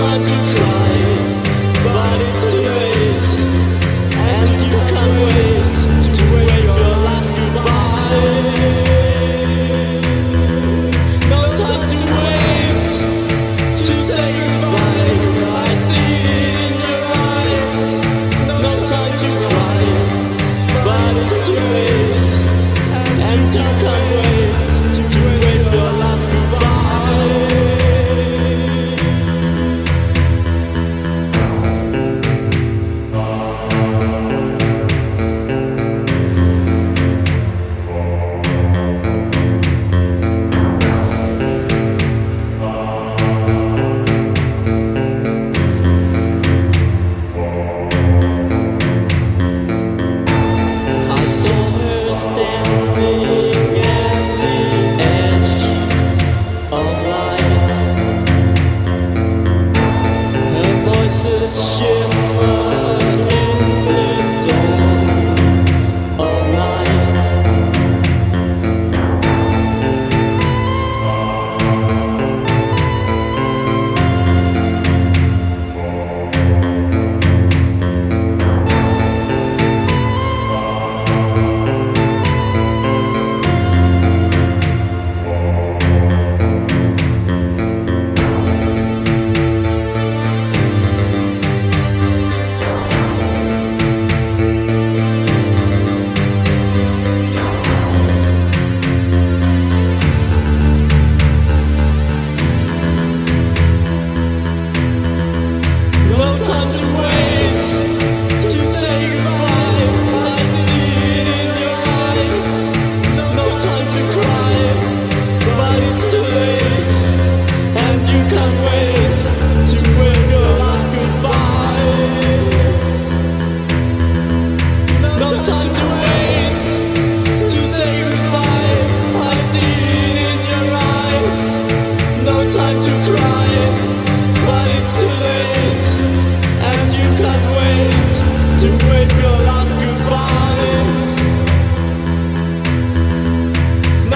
time to cry.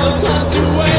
Sometimes you wait.